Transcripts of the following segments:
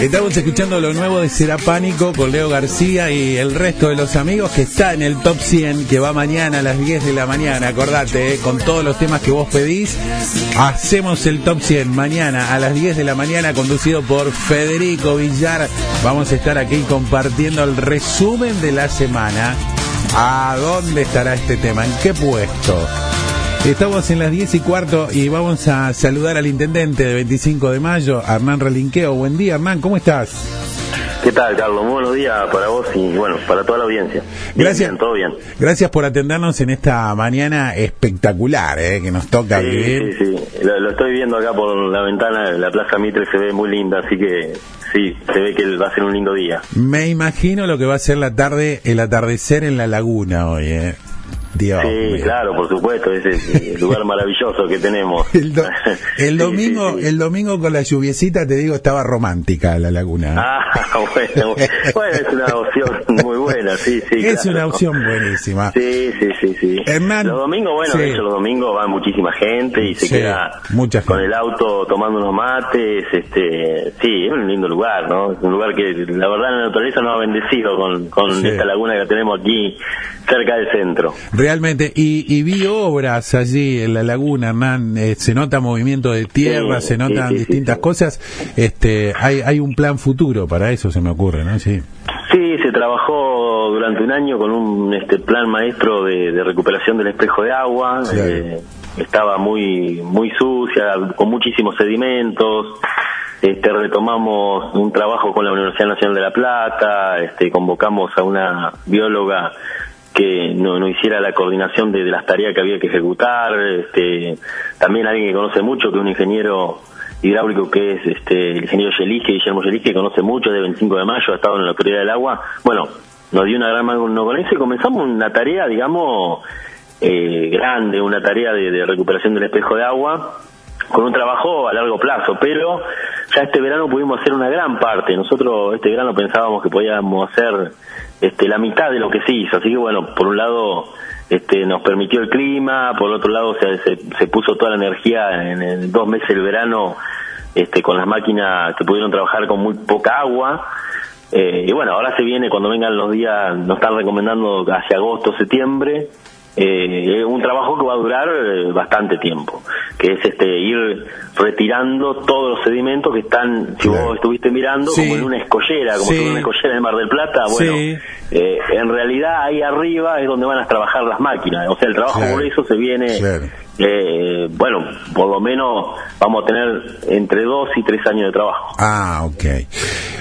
Estamos escuchando lo nuevo de Será Pánico con Leo García y el resto de los amigos que está en el top 100 que va mañana a las 10 de la mañana. Acordate, eh, con todos los temas que vos pedís, hacemos el top 100 mañana a las 10 de la mañana conducido por Federico Villar. Vamos a estar aquí compartiendo el resumen de la semana. ¿A dónde estará este tema? ¿En qué puesto? Estamos en las 10 y cuarto y vamos a saludar al intendente de 25 de mayo, Hernán Relinqueo. Buen día, Hernán, ¿cómo estás? ¿Qué tal, Carlos? Muy buenos días para vos y, bueno, para toda la audiencia. Bien, Gracias. bien, todo bien. Gracias por atendernos en esta mañana espectacular eh, que nos toca Sí, vivir. sí, sí. Lo, lo estoy viendo acá por la ventana. La Plaza Mitre se ve muy linda, así que sí, se ve que va a ser un lindo día. Me imagino lo que va a ser la tarde, el atardecer en la laguna hoy. Eh. Dios Sí, claro, por supuesto. Ese es el lugar maravilloso que tenemos. El, do- el Sí, domingo, sí, sí. el domingo con la lluviecita, te digo, estaba romántica la laguna. Ah, bueno, bueno, es una opción muy buena, sí, sí. es claro. una opción buenísima. Sí, sí, sí, sí. Hernán, los domingos, bueno, de hecho los domingos va muchísima gente y se queda mucha con el auto tomando unos mates, este, sí, es un lindo lugar, ¿no? Es un lugar que la verdad la naturaleza nos ha bendecido con, con esta laguna que tenemos aquí cerca del centro. Realmente, y, y vi obras allí en la laguna, Hernán, eh, se nota movimiento de tierra, Sí, se notan sí, sí, distintas cosas, este, hay, hay un plan futuro para eso, se me ocurre, ¿no? Sí. Sí, se trabajó durante un año con un este plan maestro de, de recuperación del espejo de agua. Eh, estaba muy muy sucia, con muchísimos sedimentos. Este, retomamos un trabajo con la Universidad Nacional de La Plata, este, convocamos a una bióloga que no, no hiciera la coordinación de, de las tareas que había que ejecutar, este, también alguien que conoce mucho, que un ingeniero hidráulico que es este, el ingeniero Yelisque, Guillermo Yelisque, que conoce mucho de 25 de mayo, ha estado en la autoridad del agua, bueno, nos dio una gran mano con eso comenzamos una tarea, digamos, eh, grande, una tarea de, de recuperación del espejo de agua, con un trabajo a largo plazo, pero ya este verano pudimos hacer una gran parte. Nosotros este verano pensábamos que podíamos hacer este, la mitad de lo que se hizo, así que bueno, por un lado este, nos permitió el clima, por otro lado se, se, puso toda la energía en, en dos meses del verano este, con las máquinas que pudieron trabajar con muy poca agua. Eh, y bueno, ahora se viene, cuando vengan los días, nos están recomendando hacia agosto, septiembre, eh, un trabajo que va a durar eh, bastante tiempo, que es este ir retirando todos los sedimentos que están, si Claro. vos estuviste mirando, Sí. como en una escollera, como Sí. fuera una escollera en el Mar del Plata, bueno, Sí. eh, en realidad ahí arriba es donde van a trabajar las máquinas, o sea, el trabajo Claro. por eso se viene, Claro. eh, bueno, por lo menos vamos a tener entre dos y tres años de trabajo. Ah, ok.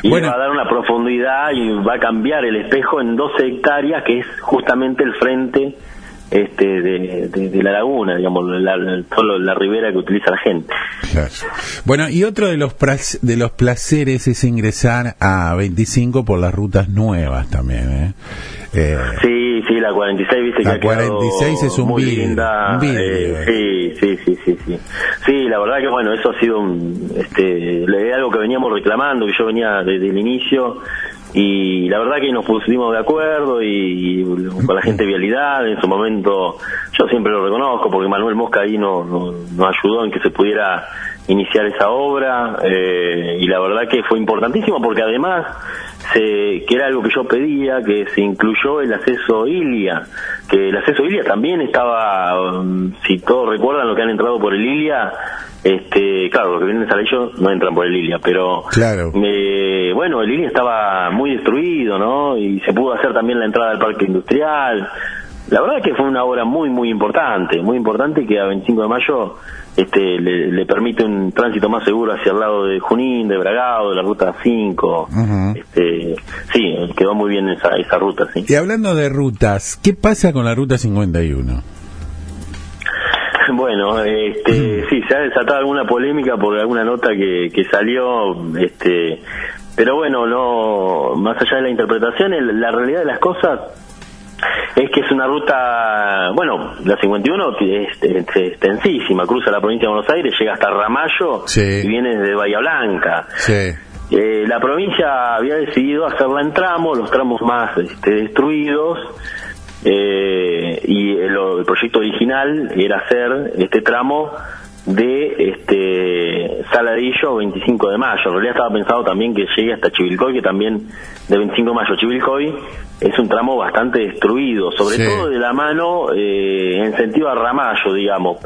Y Bueno, va a dar una profundidad y va a cambiar el espejo en 12 hectáreas, que es justamente el frente este de, de- de la laguna, digamos, la, la- ribera que utiliza la gente. claro. bueno, y otro de los, pras- de los placeres es ingresar a 25 por las rutas nuevas también, ¿eh? Eh, Sí, sí, la 46, viste La que ha quedado 46 es un muy linda. un vidrio. eh, sí, sí, sí, sí, sí. Sí, la verdad que bueno, eso ha sido un, este, algo que veníamos reclamando, que yo venía desde el inicio y la verdad que nos pusimos de acuerdo y, y con la gente de Vialidad en su momento, yo siempre lo reconozco porque Manuel Mosca ahí nos, nos, nos ayudó en que se pudiera iniciar esa obra eh, y la verdad que fue importantísimo porque además se, que era algo que yo pedía que se incluyó el acceso Ilia que el acceso Ilia también estaba um, si todos recuerdan lo que han entrado por el Ilia este claro los que vienen de Salillo no entran por el Ilia pero Claro. eh, bueno el Ilia estaba muy destruido no y se pudo hacer también la entrada al parque industrial la verdad que fue una obra muy muy importante muy importante que a 25 de mayo este le, le permite un tránsito más seguro hacia el lado de Junín, de Bragado, de la ruta 5. Ujú. este, sí, quedó muy bien esa, esa ruta, sí. y hablando de rutas, ¿qué pasa con la ruta 51? Bueno, este, sí, se ha desatado alguna polémica por alguna nota que, que salió, este, pero bueno, no, más allá de la interpretación, el- la realidad de las cosas es que es una ruta, bueno, la 51 es, es extensísima, cruza la provincia de Buenos Aires, llega hasta Ramallo Sí. y viene desde Bahía Blanca. Sí. Eh, la provincia había decidido hacerla en tramos, los tramos más este, destruidos, eh, y el, el proyecto original era hacer este tramo de este Saladillo 25 de mayo. En realidad estaba pensado también que llegue hasta Chivilcoy, que también de 25 de mayo Chivilcoy es un tramo bastante destruido, sobre Sí. todo de la mano eh, en sentido a Ramallo, digamos.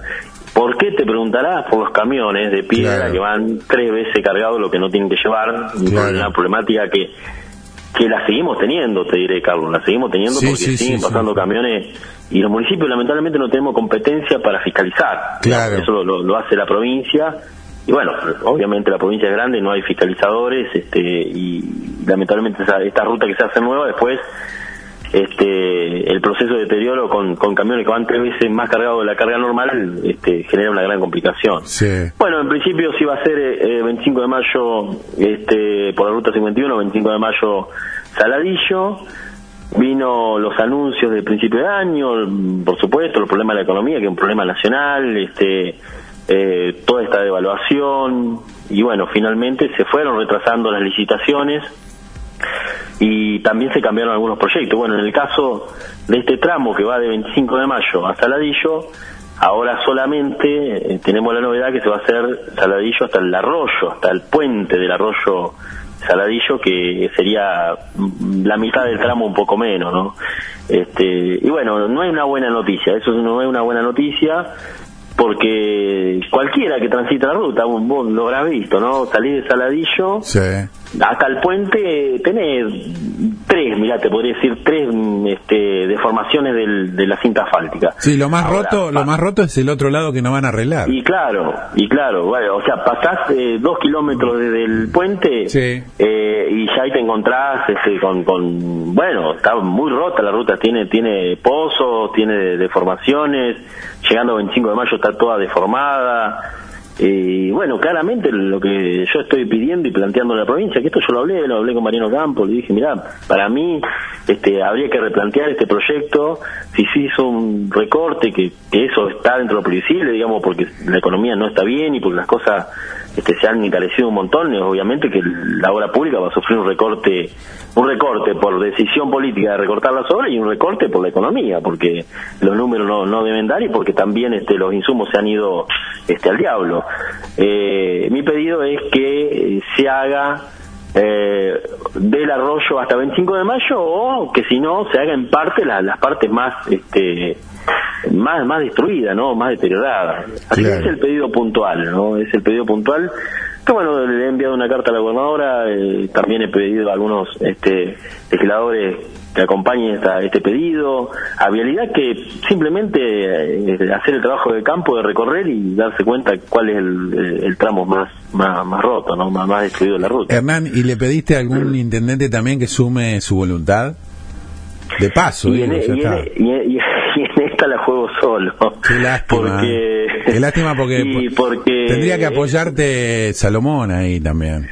¿Por qué te preguntarás? Por los camiones de piedra Claro. que van tres veces cargados lo que no tienen que llevar, Claro. una problemática que que la seguimos teniendo, te diré, Carlos, la seguimos teniendo Sí, porque sí, siguen sí, pasando camiones y los municipios lamentablemente no tenemos competencia para fiscalizar. Claro. Eso lo, lo- lo hace la provincia y bueno, obviamente la provincia es grande, no hay fiscalizadores este y lamentablemente esa- esta ruta que se hace nueva después este el proceso de deterioro con, con camiones que van tres veces más cargados de la carga normal este, genera una gran complicación. Sí. Bueno, en principio sí va a ser eh, 25 de mayo este, por la ruta 51, 25 de mayo Saladillo. Vino los anuncios del principio de año, por supuesto, los problemas de la economía, que es un problema nacional, este, eh, toda esta devaluación, y bueno, finalmente se fueron retrasando las licitaciones y también se cambiaron algunos proyectos. Bueno, en el caso de este tramo que va de 25 de mayo a Saladillo, ahora solamente eh, tenemos la novedad que se va a hacer Saladillo hasta el arroyo, hasta el puente del arroyo Saladillo, que sería la mitad del tramo, un poco menos, ¿no? Este, y bueno, no es una buena noticia, eso no es una buena noticia, porque cualquiera que transita la ruta, vos lo habrás visto, ¿no? Salir de Saladillo Sí. Hasta el puente tenés tres, mirá, te podría decir tres mm, este, deformaciones del- de la cinta asfáltica. Sí, lo más Ahora, roto, lo más roto es el otro lado que no van a arreglar. Y claro, y claro, bueno, o sea, pasás eh, dos kilómetros desde el puente Sí. eh, y ya ahí te encontrás este, con, con, bueno, está muy rota la ruta, tiene tiene pozos, tiene deformaciones, llegando a 25 de mayo está toda deformada. Y bueno, claramente lo que yo estoy pidiendo y planteando en la provincia, que esto yo lo hablé, lo hablé con Mariano Campos, le dije, mira, para mí este, habría que replantear este proyecto, si se hizo un recorte, que, que eso está dentro de lo previsible, digamos, porque la economía no está bien y porque las cosas este, se han encarecido un montón, y obviamente que la obra pública va a sufrir un recorte, un recorte por decisión política de recortar las obras y un recorte por la economía, porque los números no, no deben dar y porque también este, los insumos se han ido este, al diablo. Eh, mi pedido es que eh, se haga eh, del arroyo hasta 25 de mayo o que si no se haga en parte la- las partes más este más más destruidas no más deterioradas así Claro. que es el pedido puntual no es el pedido puntual. Que bueno le he enviado una carta a la gobernadora eh, también he pedido a algunos este legisladores que acompañen esta- este pedido. A vialidad que simplemente eh, hacer el trabajo de campo de recorrer y darse cuenta cuál es el, tramo más, más más roto no más, más destruido de la ruta. Hernán, ¿y le pediste a algún intendente también que sume su voluntad? De paso, y, en, ya y en- está. y esta la juego solo. Qué lástima. Porque, Qué lástima porque, tendría que apoyarte Salomón ahí también.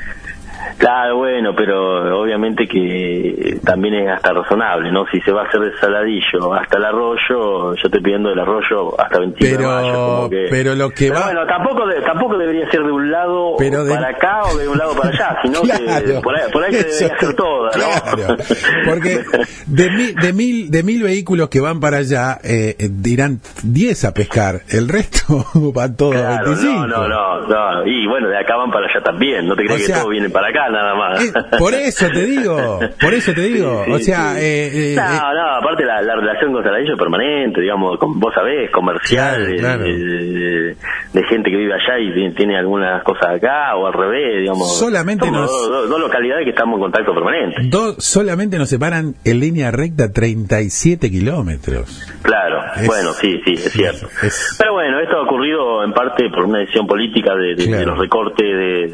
Claro, bueno, pero obviamente que también es hasta razonable, ¿no? Si se va a hacer de Saladillo hasta el arroyo, yo estoy pidiendo del arroyo hasta 25 Pero- de mayo. Como que... pero lo que Pero va- Bueno, tampoco, de- tampoco debería ser de un lado Pero de- para acá o de un lado para allá, sino que por ahí, por ahí se debería hacer toda, ¿no? Claro, porque de mil, de mil, de mil vehículos que van para allá, eh, eh, dirán 10 a pescar, el resto va todo a Claro, 25. no, no, no, no. Y bueno, de acá van para allá también. No te creas O que sea, todos vienen para acá nada más. Eh, por eso te digo, por eso te digo, Sí, o sea, sí. eh, eh, no, no, aparte la, la relación con Saladillo es permanente, digamos, con, vos sabés, comercial, Claro, de, claro. de- de gente que vive allá y tiene, algunas cosas acá, o al revés, digamos. Solamente Somos nos- dos, dos- dos localidades que estamos en contacto permanente. dos, solamente nos separan en línea recta 37 kilómetros. Claro, Es- bueno, sí, sí, es cierto. es- Pero bueno, esto ha ocurrido en parte por una decisión política de, de- Claro. de los recortes de,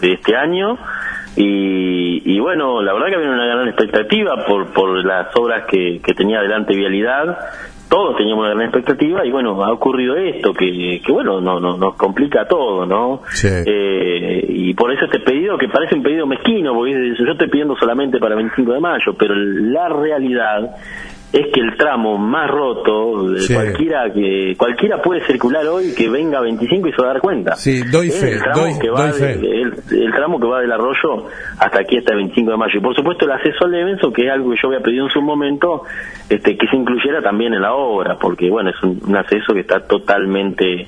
de- este año. Y, y bueno, la verdad que había una gran expectativa por, por las obras que, que tenía adelante Vialidad. Todos teníamos una gran expectativa y bueno, ha ocurrido esto que, que bueno, no, no, nos complica todo, ¿no? Sí. Eh, y por eso este pedido, que parece un pedido mezquino, porque yo estoy pidiendo solamente para 25 de mayo, pero la realidad es que el tramo más roto, Sí. cualquiera que cualquiera puede circular hoy que venga a 25 y se va a dar cuenta. Sí, doy Es fe, el tramo, doy- que va doy de- fe. el, el tramo que va del arroyo hasta aquí hasta el 25 de mayo. Y por supuesto el acceso al Levenso, que es algo que yo había pedido en su momento, este que se incluyera también en la obra, porque bueno, es un, un acceso que está totalmente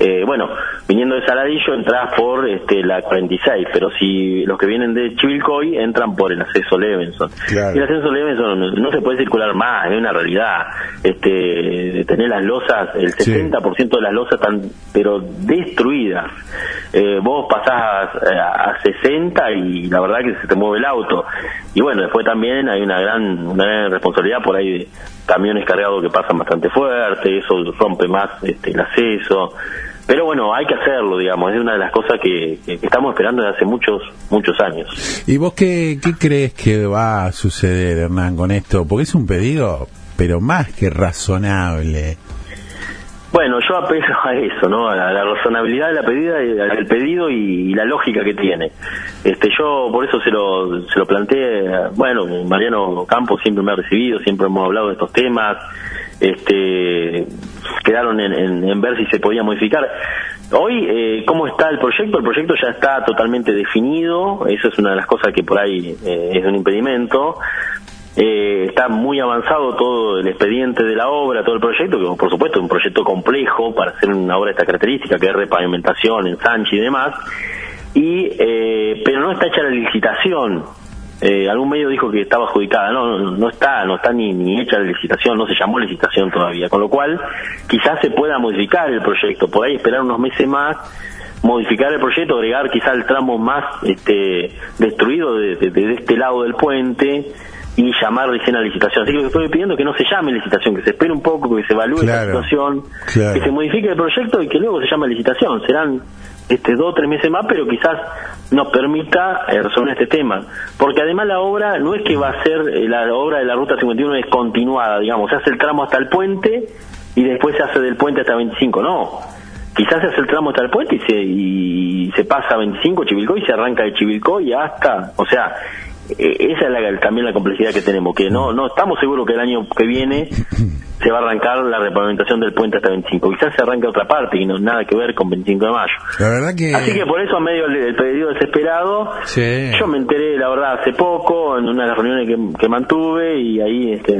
eh, bueno, viniendo de Saladillo entras por este, la 46, pero si los que vienen de Chivilcoy entran por el acceso Levenson. Claro. Y el acceso Levenson no se puede circular más, es una realidad. Este, tener las losas, el Sí. 70% de las losas están pero destruidas. Eh, vos pasás eh, a 60 y la verdad que se te mueve el auto. Y bueno, después también hay una gran, una gran responsabilidad por ahí de camiones cargados que pasan bastante fuerte, eso rompe más este, el acceso. Pero bueno, hay que hacerlo, digamos, es una de las cosas que, que- estamos esperando desde hace muchos, muchos años. ¿Y vos qué, qué crees que va a suceder, Hernán, con esto? Porque es un pedido, pero más que razonable. Bueno, yo apelo a eso, ¿no? A la, a la razonabilidad de la pedida, y al pedido y, y la lógica que tiene. Este, yo por eso se lo, se lo planteé, a- bueno, Mariano Campos siempre me ha recibido, siempre hemos hablado de estos temas, este, quedaron en, en- ver si se podía modificar. Hoy, eh, ¿cómo está el proyecto? El proyecto ya está totalmente definido, eso es una de las cosas que por ahí eh, es un impedimento. Eh, está muy avanzado todo el expediente de la obra, todo el proyecto, que por supuesto es un proyecto complejo para hacer una obra de esta característica, que es repavimentación, ensanche y demás, y eh, pero no está hecha la licitación. Eh, algún medio dijo que estaba adjudicada, no, no, no está, no está ni, ni hecha la licitación, no se llamó licitación todavía, con lo cual quizás se pueda modificar el proyecto, por ahí esperar unos meses más modificar el proyecto, agregar quizá el tramo más este, destruido de, de- de este lado del puente y llamar recién a licitación. Así que lo que estoy pidiendo es que no se llame licitación, que se espere un poco, que se evalúe Claro, la situación, claro. que se modifique el proyecto y que luego se llame licitación. Serán este dos o tres meses más, pero quizás nos permita eh, resolver este tema. Porque además la obra no es que va a ser, eh, la obra de la Ruta 51 es continuada, digamos, se hace el tramo hasta el puente y después se hace del puente hasta 25, no quizás se hace el tramo hasta el puente y se, y se pasa a 25 Chivilcoy y se arranca de Chivilcoy hasta, o sea, esa es la- también la complejidad que tenemos, que no no estamos seguros que el año que viene se va a arrancar la repavimentación del puente hasta 25, quizás se arranque otra parte y no nada que ver con 25 de mayo. La verdad que... Así que por eso, a medio del pedido desesperado, Sí. yo me enteré, la verdad, hace poco, en una de las reuniones que, que mantuve, y ahí este,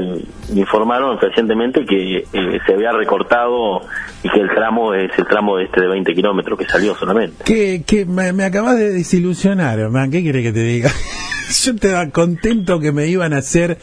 me informaron recientemente que eh, se había recortado y que el tramo es el tramo este de 20 kilómetros que salió solamente. que, que me, me acabas de desilusionar, hermano. ¿Qué quiere que te diga? Yo estaba contento que me iban a hacer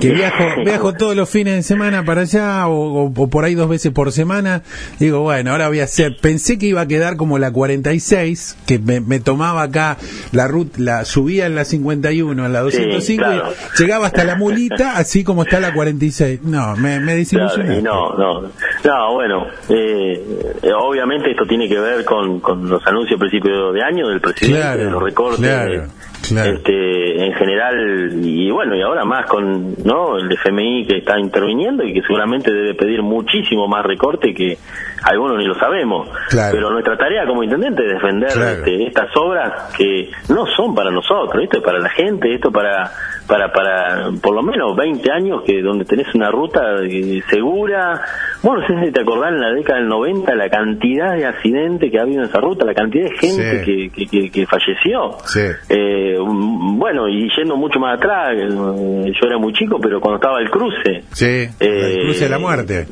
que viajo, viajo todos los fines de semana para allá o, o- o por ahí dos veces por semana. Digo, bueno, ahora voy a hacer. Pensé que iba a quedar como la 46, que me, me tomaba acá la ruta, la subía en la 51, en la 205, claro. y llegaba hasta la mulita, así como está la 46. No, me, me Claro, desilusionaste. y no, no, no, bueno, eh, eh, obviamente esto tiene que ver con, con los anuncios a principio de año del presidente, Claro, de los recortes, claro, claro. este, en general, y bueno, y ahora más con no el FMI que está interviniendo y que seguramente debe pedir muchísimo más recorte que algunos ni lo sabemos. Claro. Pero nuestra tarea como intendente es defender Claro. este, estas obras que no son para nosotros, esto es para la gente, esto para para para por lo menos 20 años que donde tenés una ruta eh, segura. Bueno, no sé si te acordás en la década del 90 la cantidad de accidentes que ha habido en esa ruta, la cantidad de gente Sí. que, que, que- que falleció. Sí. Eh, bueno, y yendo mucho más atrás, eh, yo era muy chico, pero cuando estaba el cruce, Sí, Eh, el cruce de la muerte.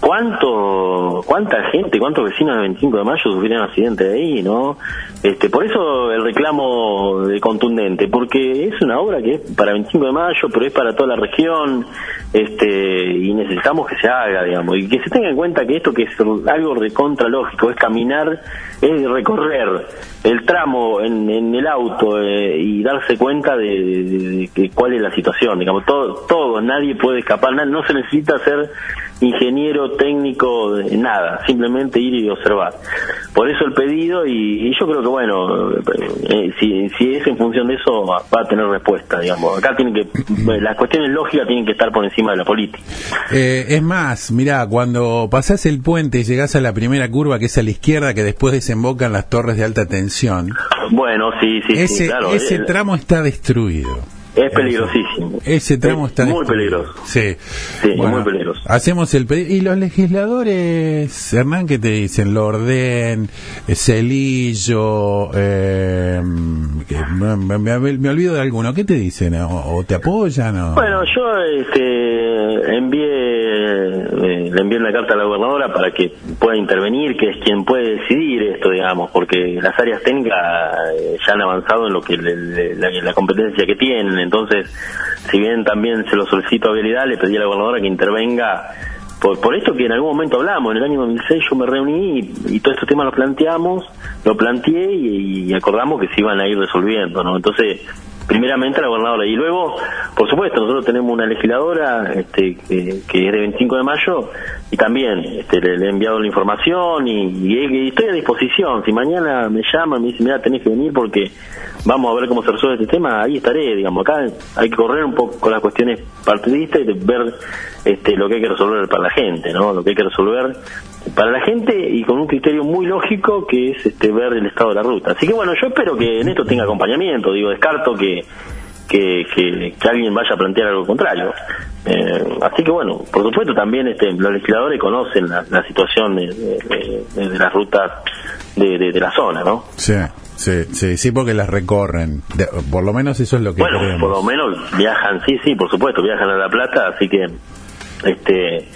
¿Cuánto, cuánta gente, cuántos vecinos del 25 de mayo sufrieron accidentes ahí, no? Este, por eso el reclamo de contundente, porque es una obra que es para 25 de mayo, pero es para toda la región, este, y necesitamos que se haga, digamos, y que se tenga en cuenta que esto que es algo recontra lógico, es caminar, es recorrer el tramo en, el auto eh, y darse cuenta de, de- cuál es la situación, digamos, todo, todo, nadie puede escapar, no se necesita ser ingeniero técnico de nada, simplemente ir y observar. Por eso el pedido y, y yo creo que bueno, eh, si, si es en función de eso va a tener respuesta, digamos. Acá tienen que las cuestiones lógicas tienen que estar por encima de la política. Eh, es más, mira, cuando pasás el puente y llegás a la primera curva que es a la izquierda, que después desembocan las torres de alta tensión, Bueno, sí, sí, ese, sí, claro. ese tramo está destruido. Es peligrosísimo. Ese tramo Es está muy peligroso. Sí. Sí, muy peligroso. Hacemos el pedido. ¿Y los legisladores, Hernán, qué te dicen? Lorden, eh, Celillo, eh, me, me- olvido de alguno. ¿Qué te dicen? ¿O, o te apoyan? O... Bueno, yo este, envié, le envié una carta a la gobernadora para que pueda intervenir, que es quien puede decidir esto, digamos, porque las áreas técnicas eh, ya han avanzado en lo que le- la, la competencia que tienen. Entonces, si bien también se lo solicito a Vialidad, le pedí a la gobernadora que intervenga por, por esto que en algún momento hablamos, en el año 2006 yo me reuní y, y todos estos temas los planteamos, lo planteé y, y acordamos que se iban a ir resolviendo, ¿no? Entonces, primeramente la gobernadora y luego, por supuesto, nosotros tenemos una legisladora este, que, es de 25 de mayo y también este, le, he enviado la información y estoy a disposición. Si mañana me llaman, me dicen, mira, tenés que venir porque vamos a ver cómo se resuelve este tema, ahí estaré, digamos, acá hay que correr un poco con las cuestiones partidistas y de ver este, lo que hay que resolver para la gente, ¿no? Lo que hay que resolver para la gente y con un criterio muy lógico que es este ver el estado de la ruta. Así que bueno, yo espero que en esto tenga acompañamiento, digo, descarto que que, que, que alguien vaya a plantear algo contrario. Eh, así que bueno, por supuesto también este, los legisladores conocen la, la situación de, de- de- de las rutas de, la zona, ¿no? Sí, sí, sí, sí, porque las recorren. Por lo menos eso es lo que Bueno, creemos. por lo menos viajan, sí, sí, por supuesto, viajan a La Plata, así que este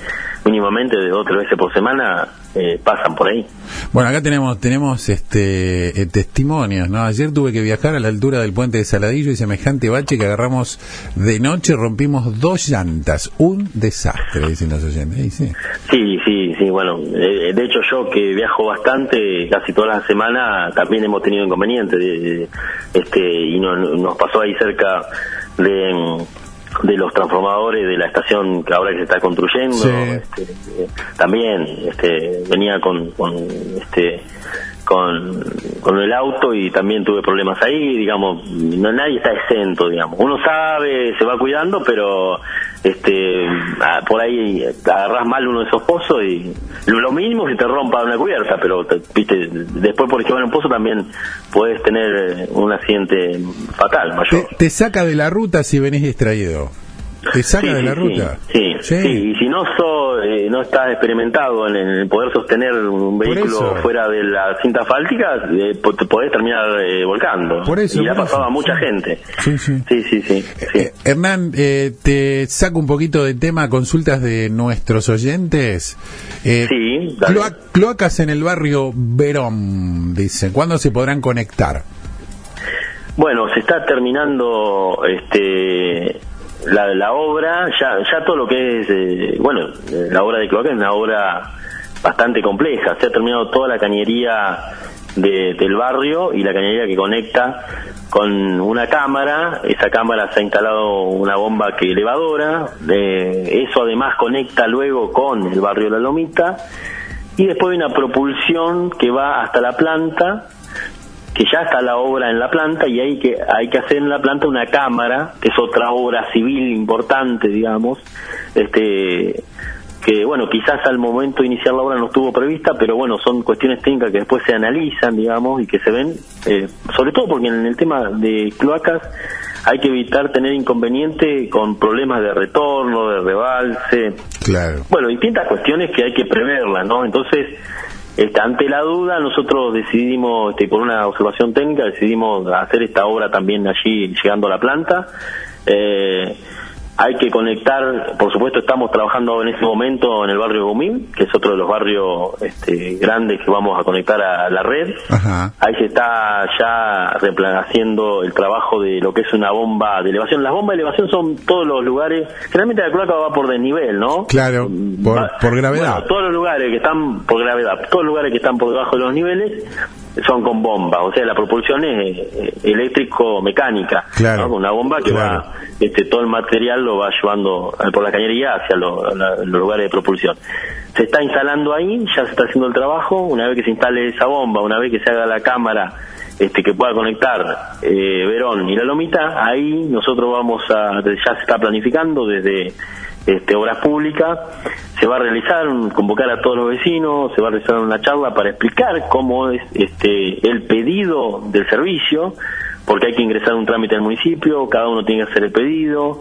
mínimamente de dos o tres veces por semana eh, pasan por ahí. Bueno, acá tenemos tenemos este eh, testimonios, ¿no? Ayer tuve que viajar a la altura del puente de Saladillo y semejante bache que agarramos de noche, rompimos dos llantas, un desastre, dicen los oyentes. Sí. Sí, sí, sí, bueno, eh, de hecho yo que viajo bastante, casi todas las semanas, también hemos tenido inconvenientes, de- este, y no- no- nos pasó ahí cerca de, mm, de los transformadores de la estación que ahora que se está construyendo, Sí. este, eh, también este, venía con, con este con, el auto y también tuve problemas ahí, digamos, no nadie está exento, digamos. Uno sabe, se va cuidando, pero este por ahí agarras mal uno de esos pozos y lo, mínimo es que te rompa una cubierta, pero te- viste, después por esquivar un pozo también puedes tener un accidente fatal, Te, mayor. te saca de la ruta si venís distraído. Te saca Sí, de la sí, ruta. Sí, sí, y si no so, eh, no estás experimentado en, poder sostener un vehículo fuera de la cinta asfáltica, eh, podés terminar eh, volcando. Por eso, y le ha pasado a mucha gente. Sí, sí. Sí, sí. Eh, Hernán, eh, te saco un poquito de tema, consultas de nuestros oyentes. Sí, cloacas en el barrio Verón, dicen. ¿Cuándo se podrán conectar? Bueno, se está terminando este la, la obra, ya, ya todo lo que es, eh, bueno, la obra de cloaca es una obra bastante compleja. Se ha terminado toda la cañería de- del barrio y la cañería que conecta con una cámara. Esa cámara se ha instalado una bomba que elevadora. eh, eso además conecta luego con el barrio de La Lomita. Y después hay una propulsión que va hasta la planta que ya está la obra en la planta y hay que hay que hacer en la planta una cámara que es otra obra civil importante digamos este que bueno quizás al momento de iniciar la obra no estuvo prevista pero bueno son cuestiones técnicas que después se analizan digamos y que se ven eh, sobre todo porque en el tema de cloacas hay que evitar tener inconveniente con problemas de retorno de rebalse Claro. bueno, distintas cuestiones que hay que preverlas, ¿no? Entonces, este, ante la duda, nosotros decidimos, este, por una observación técnica, decidimos hacer esta obra también allí, llegando a la planta. Eh, hay que conectar, por supuesto, estamos trabajando en este momento en el barrio Gomín, que es otro de los barrios este, grandes que vamos a conectar a la red. Ajá. Ahí se está ya haciendo el trabajo de lo que es una bomba de elevación. Las bombas de elevación son todos los lugares, generalmente la cloaca va por desnivel, ¿no? Claro, por- Va- por gravedad. Bueno, todos los lugares que están por gravedad, todos los lugares que están por debajo de los niveles son con bomba, o sea, la propulsión es eléctrico-mecánica, Claro. una bomba que Claro. va, este, todo el material lo va llevando por la cañería hacia lo- la- los lugares de propulsión. Se está instalando ahí, ya se está haciendo el trabajo, una vez que se instale esa bomba, una vez que se haga la cámara este, que pueda conectar eh, Verón y la Lomita, ahí nosotros vamos a, ya se está planificando desde este, Obras Públicas, se va a realizar, convocar a todos los vecinos, se va a realizar una charla para explicar cómo es este, el pedido del servicio, porque hay que ingresar un trámite al municipio, cada uno tiene que hacer el pedido.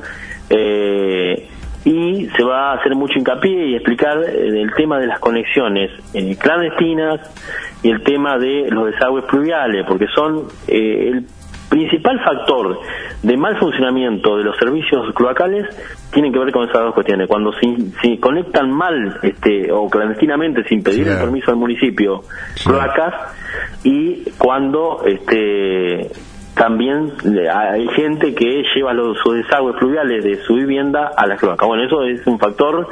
Eh, y se va a hacer mucho hincapié y explicar eh, el tema de las conexiones eh, clandestinas y el tema de los desagües pluviales, porque son eh, el principal factor de mal funcionamiento de los servicios cloacales tienen que ver con esas dos cuestiones. Cuando se, conectan mal este, o clandestinamente sin pedir el permiso al municipio cloacas y cuando este, también hay gente que lleva los, sus desagües fluviales de su vivienda a la cloaca. Bueno, eso es un factor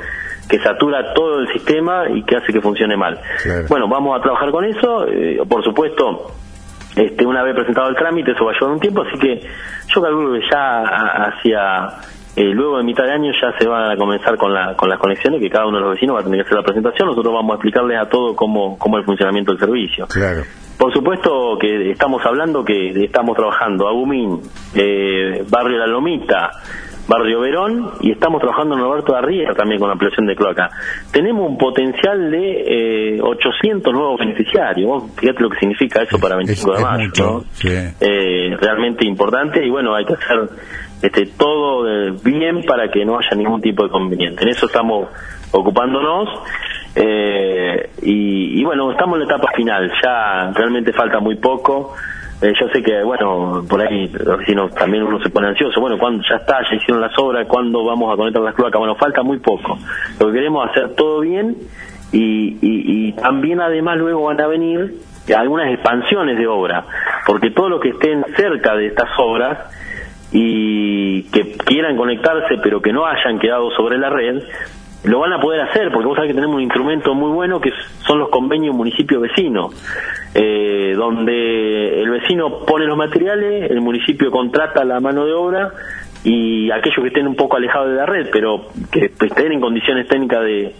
que satura todo el sistema y que hace que funcione mal. Bueno, vamos a trabajar con eso. Eh, por supuesto, este, una vez presentado el trámite, eso va a llevar un tiempo, así que yo calculo que ya hacia eh, luego de mitad de año ya se van a comenzar con, la, con las conexiones, que cada uno de los vecinos va a tener que hacer la presentación. Nosotros vamos a explicarles a todos cómo, cómo es el funcionamiento del servicio. Claro. Por supuesto que estamos hablando que estamos trabajando Agumín, eh, Barrio La Lomita, Barrio Verón y estamos trabajando en Roberto Arrieta también con ampliación de cloaca. Tenemos un potencial de eh, 800 nuevos beneficiarios. fíjate lo que significa eso para 25 de mayo. Eh, realmente importante y bueno, hay que hacer este, todo bien para que no haya ningún tipo de conveniente. En eso estamos ocupándonos eh, y, bueno, estamos en la etapa final, ya realmente falta muy poco. Eh, yo sé que, bueno, por ahí los también uno se pone ansioso. Bueno, cuando ya está, ya hicieron las obras, ¿cuándo vamos a conectar las cloacas? Bueno, falta muy poco. Lo que queremos hacer todo bien y, y, también además luego van a venir algunas expansiones de obra, porque todo lo que estén cerca de estas obras y que quieran conectarse pero que no hayan quedado sobre la red, lo van a poder hacer, porque vos sabés que tenemos un instrumento muy bueno que son los convenios municipio-vecino, eh, donde el vecino pone los materiales, el municipio contrata la mano de obra y aquellos que estén un poco alejados de la red, pero que estén en condiciones técnicas de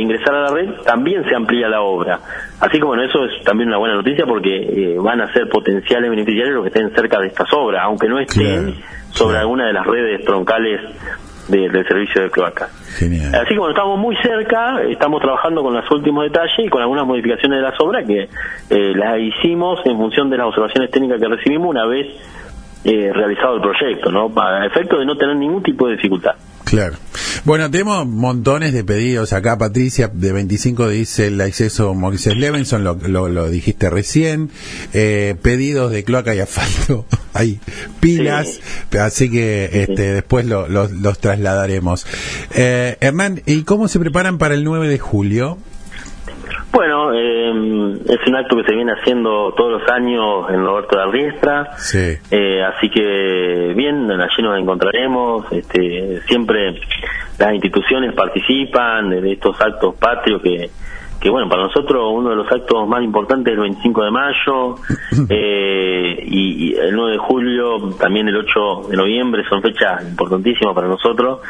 ingresar a la red, también se amplía la obra. Así que bueno, eso es también una buena noticia porque eh, van a ser potenciales beneficiarios los que estén cerca de estas obras, aunque no estén sobre alguna de las redes troncales del servicio de cloaca. Así que bueno, estamos muy cerca, estamos trabajando con los últimos detalles y con algunas modificaciones de las obras que eh, las hicimos en función de las observaciones técnicas que recibimos una vez eh, realizado el proyecto, ¿no? Para efecto de no tener ningún tipo de dificultad. Claro. Bueno, tenemos montones de pedidos acá. Patricia de 25 dice el acceso Moisés Levenson, lo, lo, dijiste recién. Eh, pedidos de cloaca y asfalto. Hay pilas, así que este, después los trasladaremos. Eh, Hernán, ¿y cómo se preparan para el 9 de julio? Bueno, eh, es un acto que se viene haciendo todos los años en Roberto de Arriestra, eh, así que bien, allí nos encontraremos, este, siempre las instituciones participan de estos actos patrios que, que bueno, para nosotros uno de los actos más importantes es el 25 de mayo eh, y, el 9 de julio, también el 8 de noviembre, son fechas importantísimas para nosotros.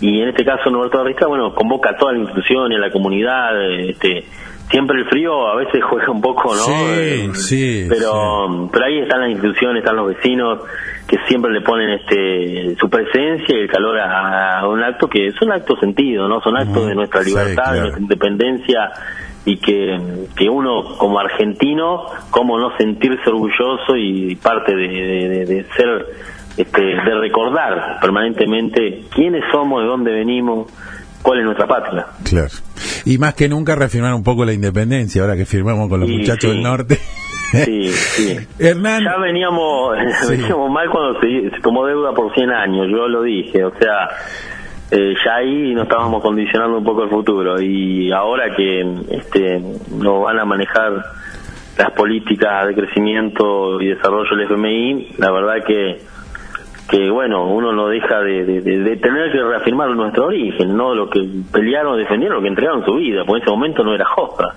Y en este caso Norberto Arrisca, bueno, convoca a toda la institución, a la comunidad, este, siempre el frío a veces juega un poco, ¿no? Sí, sí. Pero, pero ahí están las instituciones, están los vecinos que siempre le ponen este su presencia y el calor a, un acto que es un acto sentido, ¿no? Son actos de nuestra libertad, de nuestra independencia y que, que uno como argentino, cómo no sentirse orgulloso y parte de, de ser este, de recordar permanentemente quiénes somos, de dónde venimos, cuál es nuestra patria. Claro. Y más que nunca reafirmar un poco la independencia, ahora que firmamos con los muchachos del norte. Sí, sí. Hernán. Ya veníamos, veníamos mal cuando se, tomó deuda por 100 años, yo lo dije, o sea, eh, ya ahí nos estábamos condicionando un poco el futuro y ahora que este, nos van a manejar las políticas de crecimiento y desarrollo del FMI, la verdad que que bueno, uno no deja de, tener que reafirmar nuestro origen, no lo que pelearon, defendieron, lo que entregaron su vida, porque en ese momento no era joda.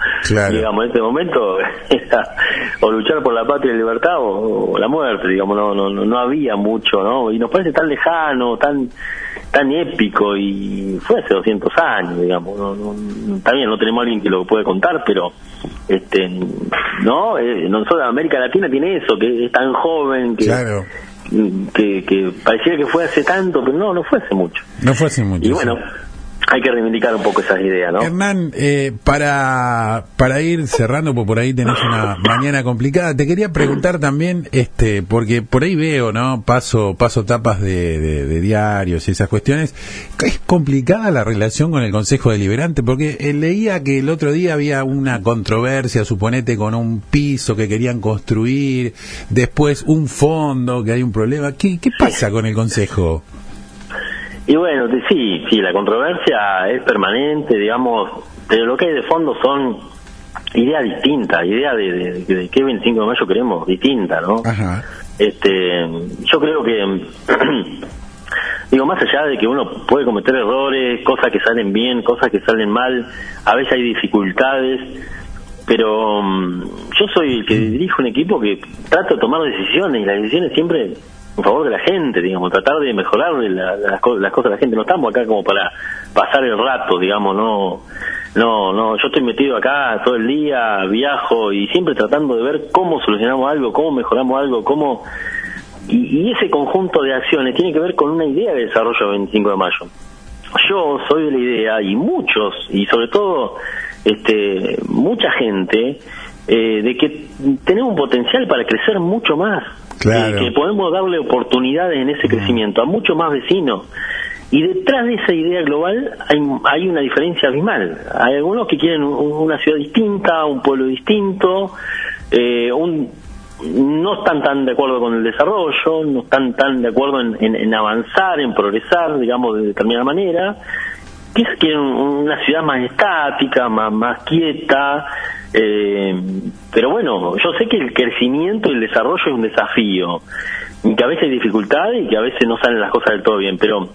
Digamos, en ese momento era o luchar por la patria y libertad o, la muerte, digamos, no, no, no había mucho, ¿no? Y nos parece tan lejano, tan tan épico y fue hace 200 años, digamos, no, no, también no tenemos alguien que lo puede contar, pero este no, eh, nosotros América Latina tiene eso, que es tan joven, que que, que parecía que fue hace tanto, pero no, no fue hace mucho. No fue hace mucho. Y bueno, hay que reivindicar un poco esas ideas, ¿no? Hernán, eh, para, para ir cerrando, porque por ahí tenés una mañana complicada, te quería preguntar también, este, porque por ahí veo, ¿no? Paso, paso tapas de, diarios y esas cuestiones. ¿Es complicada la relación con el Consejo Deliberante? Porque eh, leía que el otro día había una controversia, suponete, con un piso que querían construir, después un fondo, que hay un problema. ¿Qué, qué pasa con el Consejo? Y bueno, sí, sí, la controversia es permanente, digamos, pero lo que hay de fondo son ideas distintas, ideas de, de, de qué 25 de mayo queremos distinta, ¿no? Este, yo creo que, digo, más allá de que uno puede cometer errores, cosas que salen bien, cosas que salen mal, a veces hay dificultades, pero mm, yo soy el que dirijo un equipo que trata de tomar decisiones y las decisiones siempre en favor de la gente, digamos, tratar de mejorar las, cosas de la gente. No estamos acá como para pasar el rato, digamos, no, no, no. Yo estoy metido acá todo el día, viajo y siempre tratando de ver cómo solucionamos algo, cómo mejoramos algo, cómo. Y, ese conjunto de acciones tiene que ver con una idea de desarrollo del 25 de mayo. Yo soy de la idea, y muchos, y sobre todo este, mucha gente, eh, de que tenemos un potencial para crecer mucho más que podemos darle oportunidades en ese crecimiento a muchos más vecinos. Y detrás de esa idea global hay, hay una diferencia abismal. Hay algunos que quieren una ciudad distinta, un pueblo distinto, eh, un, no están tan de acuerdo con el desarrollo, no están tan de acuerdo en, en, avanzar, en progresar, digamos, de determinada manera. Quieren una ciudad más estática, más, más quieta, eh, pero bueno, yo sé que el crecimiento y el desarrollo es un desafío, y que a veces hay dificultades y que a veces no salen las cosas del todo bien, pero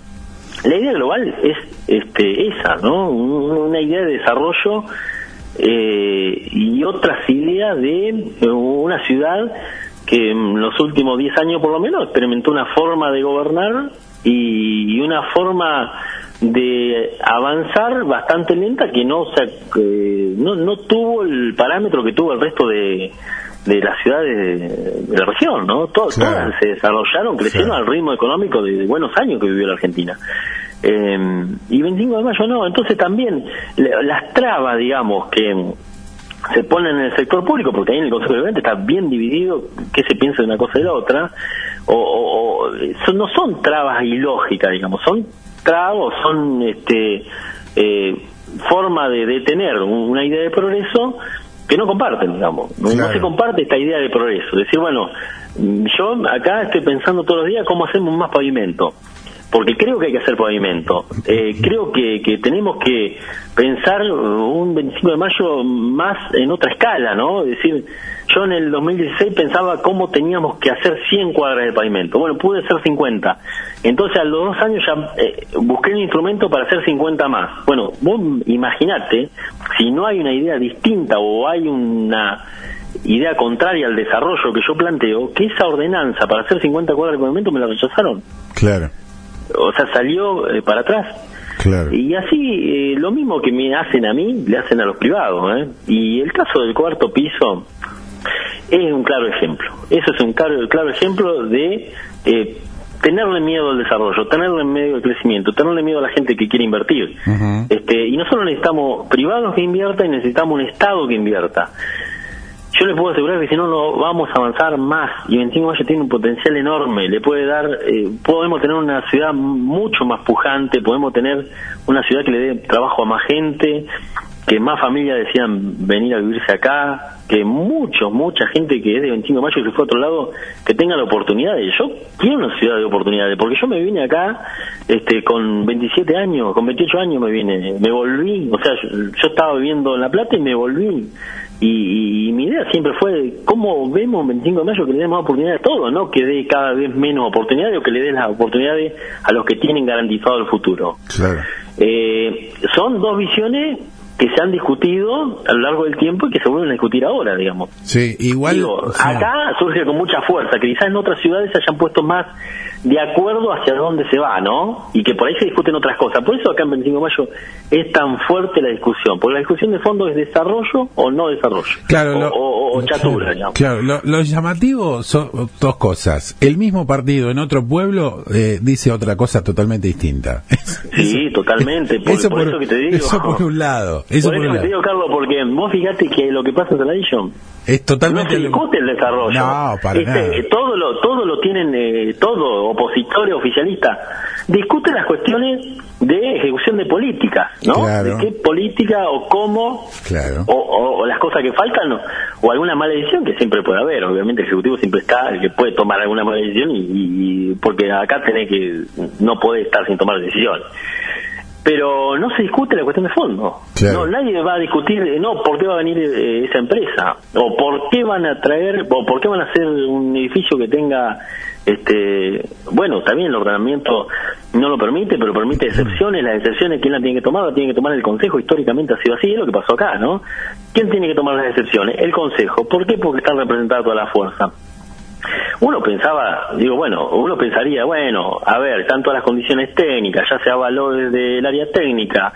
la idea global es este, esa, ¿no? Una idea de desarrollo eh, y otras ideas de una ciudad que en los últimos 10 años por lo menos experimentó una forma de gobernar y una forma de avanzar bastante lenta que no, no, no tuvo el parámetro que tuvo el resto de, de las ciudades de, la región, ¿no? Todas, se desarrollaron, crecieron al ritmo económico de, buenos años que vivió la Argentina. Eh, y 25 de mayo no, entonces también las trabas, digamos, que se ponen en el sector público, porque ahí en el Consejo de está bien dividido qué se piensa de una cosa y de la otra, o, no son trabas ilógicas, digamos, son tragos, son este, eh, forma de, de, tener una idea de progreso que no comparten, digamos. No, se comparte esta idea de progreso. Decir, bueno, yo acá estoy pensando todos los días cómo hacemos más pavimento porque creo que hay que hacer pavimento. Eh, creo que, que tenemos que pensar un 25 de mayo más en otra escala, ¿no? Es decir, yo en el 2016 pensaba cómo teníamos que hacer 100 cuadras de pavimento. Bueno, pude hacer 50. Entonces a los dos años ya eh, busqué un instrumento para hacer 50 más. Bueno, vos imaginate, si no hay una idea distinta o hay una idea contraria al desarrollo que yo planteo, que esa ordenanza para hacer 50 cuadras de pavimento me la rechazaron. Claro o sea, salió eh, para atrás. Claro. Y así, eh, lo mismo que me hacen a mí, le hacen a los privados. ¿eh? Y el caso del cuarto piso es un claro ejemplo. Eso es un claro, claro ejemplo de eh, tenerle miedo al desarrollo, tenerle miedo al crecimiento, tenerle miedo a la gente que quiere invertir. este, y nosotros necesitamos privados que inviertan y necesitamos un Estado que invierta yo les puedo asegurar que si no, no vamos a avanzar más. Y 25 Mayo tiene un potencial enorme. Le puede dar, eh, podemos tener una ciudad mucho más pujante, podemos tener una ciudad que le dé trabajo a más gente, que más familias decidan venir a vivirse acá, que mucho, mucha gente que es de 25 de mayo y que fue a otro lado, que tenga la oportunidad. Yo quiero una ciudad de oportunidades, porque yo me vine acá este con 27 años, con 28 años me vine, me volví, o sea, yo, estaba viviendo en La Plata y me volví. Y, mi idea siempre fue cómo vemos 25 de mayo que le dé más oportunidades a todos, no que dé cada vez menos oportunidades o que le dé las oportunidades a los que tienen garantizado el futuro. Eh, son dos visiones que se han discutido a lo largo del tiempo y que se vuelven a discutir ahora, digamos. Sí, igual. Acá surge con mucha fuerza, que quizás en otras ciudades se hayan puesto más de acuerdo hacia dónde se va, ¿no? Y que por ahí se discuten otras cosas. Por eso acá en 25 de mayo es tan fuerte la discusión, porque la discusión de fondo es desarrollo o no desarrollo. Claro, o, o, chatura. Claro, lo, llamativo son dos cosas. El mismo partido en otro pueblo eh, dice otra cosa totalmente distinta. Sí, totalmente. Por eso, por, que te digo. Eso por un lado. Eso por, te digo, Carlos, porque vos fíjate que lo que pasa en Tradition es totalmente no se discute el desarrollo. No, para este, Todo lo, todo lo tienen, eh, todo, opositores, oficialistas, discuten las cuestiones de ejecución de políticas, ¿no? De qué política o cómo, claro. o, las cosas que faltan, o, alguna mala decisión que siempre puede haber. Obviamente el Ejecutivo siempre está, el que puede tomar alguna mala decisión, y, porque acá tenés que, no puede estar sin tomar decisión pero no se discute la cuestión de fondo. No, nadie va a discutir, eh, no, por qué va a venir eh, esa empresa, o por qué van a traer, o por qué van a hacer un edificio que tenga, este, bueno, también el ordenamiento no lo permite, pero permite excepciones, las excepciones, ¿quién la tiene que tomar? La tiene que tomar el Consejo, históricamente ha sido así, es lo que pasó acá, ¿no? ¿Quién tiene que tomar las excepciones? El Consejo. ¿Por qué? Porque está representada toda la fuerza uno pensaba, digo, bueno, uno pensaría, bueno, a ver, están todas las condiciones técnicas, ya se avaló desde el área técnica,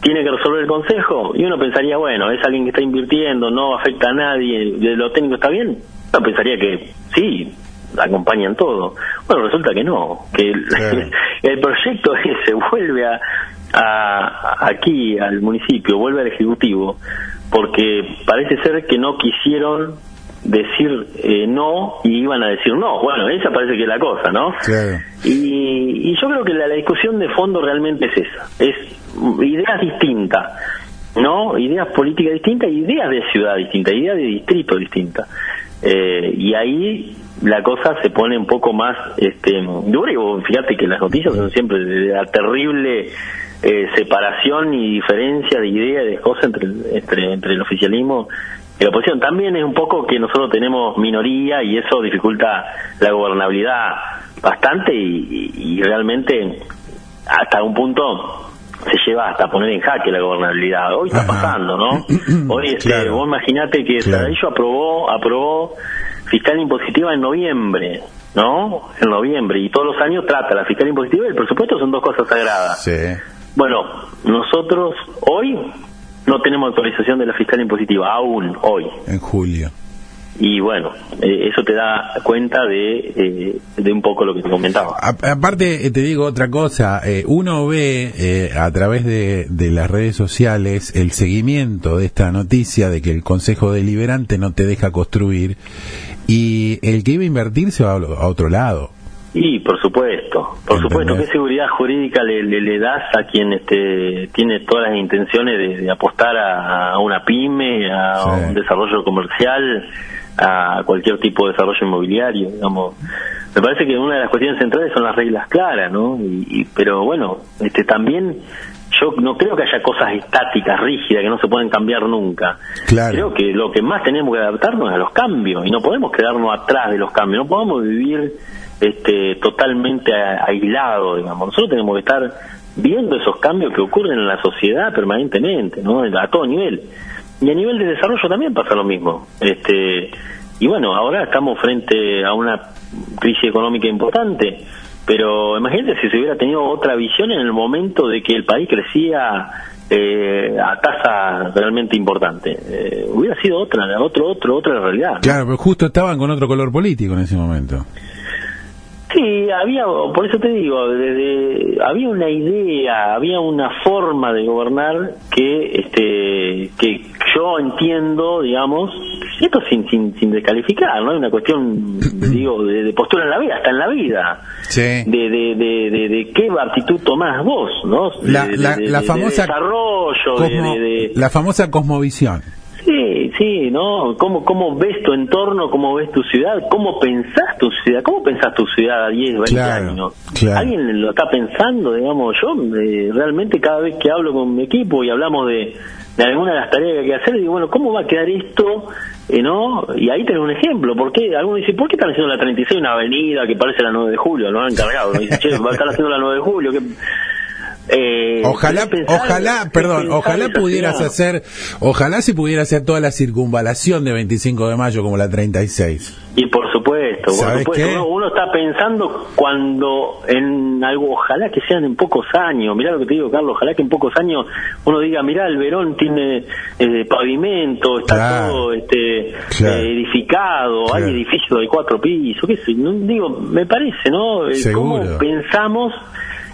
tiene que resolver el consejo, y uno pensaría, bueno, es alguien que está invirtiendo, no afecta a nadie, de lo técnico está bien, uno pensaría que sí, acompañan todo. Bueno, resulta que no, que el, proyecto se vuelve a, a, aquí al municipio, vuelve al Ejecutivo, porque parece ser que no quisieron decir eh, no y iban a decir no. Bueno, esa parece que es la cosa, ¿no? Y, yo creo que la, discusión de fondo realmente es esa, es ideas distintas, ¿no? Ideas políticas distintas, ideas de ciudad distintas, ideas de distrito distintas. Eh, y ahí la cosa se pone un poco más este dura y fíjate que las noticias son siempre de la terrible eh, separación y diferencia de ideas y de cosas entre, entre, entre el oficialismo la oposición. También es un poco que nosotros tenemos minoría y eso dificulta la gobernabilidad bastante y, realmente hasta un punto se lleva hasta poner en jaque la gobernabilidad. Hoy está pasando, ¿no? Hoy este, vos imaginate que claro. aprobó aprobó fiscal impositiva en noviembre, ¿no? En noviembre y todos los años trata la fiscal impositiva y el presupuesto son dos cosas sagradas. Sí. Bueno, nosotros hoy no tenemos autorización de la fiscal impositiva, aún hoy. En julio. Y bueno, eh, eso te da cuenta de, eh, de un poco lo que te comentaba. aparte, eh, te digo otra cosa, uno ve a través de, de, las redes sociales el seguimiento de esta noticia de que el Consejo Deliberante no te deja construir y el que iba a invertir se va a otro lado. Y por supuesto, por supuesto, ¿qué seguridad jurídica le, le, das a quien este, tiene todas las intenciones de, apostar a, una pyme, a un desarrollo comercial, a cualquier tipo de desarrollo inmobiliario, digamos? Me parece que una de las cuestiones centrales son las reglas claras, ¿no? Y, pero bueno, este también yo no creo que haya cosas estáticas, rígidas, que no se pueden cambiar nunca. Creo que lo que más tenemos que adaptarnos es a los cambios y no podemos quedarnos atrás de los cambios, no podemos vivir este, totalmente aislado, digamos. Nosotros tenemos que estar viendo esos cambios que ocurren en la sociedad permanentemente, ¿no? A todo nivel. Y a nivel de desarrollo también pasa lo mismo. Este, y bueno, ahora estamos frente a una crisis económica importante, pero imagínate si se hubiera tenido otra visión en el momento de que el país crecía eh, a tasa realmente importante. Eh, hubiera sido otra, otro, otro, otra realidad. Claro, pero justo estaban con otro color político en ese momento. Sí, había, por eso te digo, desde, había una idea, había una forma de gobernar que, este, que yo entiendo, digamos, esto sin, sin, sin descalificar, ¿no? Es una cuestión, digo, de, postura en la vida, hasta en la vida. Sí. De, de, de, de, qué actitud tomás vos, ¿no? La, la, la famosa desarrollo, la famosa cosmovisión. Sí, ¿no? ¿Cómo, ¿Cómo ves tu entorno? ¿Cómo ves tu ciudad? ¿Cómo pensás tu ciudad? ¿Cómo pensás tu ciudad a 10, 20 años? ¿Alguien lo está pensando, digamos? Yo eh, realmente cada vez que hablo con mi equipo y hablamos de, de alguna de las tareas que hay que hacer, digo, bueno, ¿cómo va a quedar esto? Eh, ¿no? Y ahí tenés un ejemplo. ¿Por qué? Algunos dicen, ¿por qué están haciendo la 36 una avenida que parece la 9 de julio? Lo han encargado. Dicen, che, va a estar haciendo la 9 de julio. que eh, ojalá, ojalá, perdón, ojalá pudieras hacer, ojalá si pudiera hacer toda la circunvalación de 25 de mayo como la 36. Y por supuesto, por supuesto uno, está pensando cuando en algo, ojalá que sean en pocos años, mirá lo que te digo Carlos, ojalá que en pocos años uno diga, mirá, el Verón tiene eh, pavimento, está todo, este, Claro. eh, edificado, Claro. hay edificios de cuatro pisos, qué sé, no, digo, me parece, ¿no? Eh, Seguro. ¿Cómo pensamos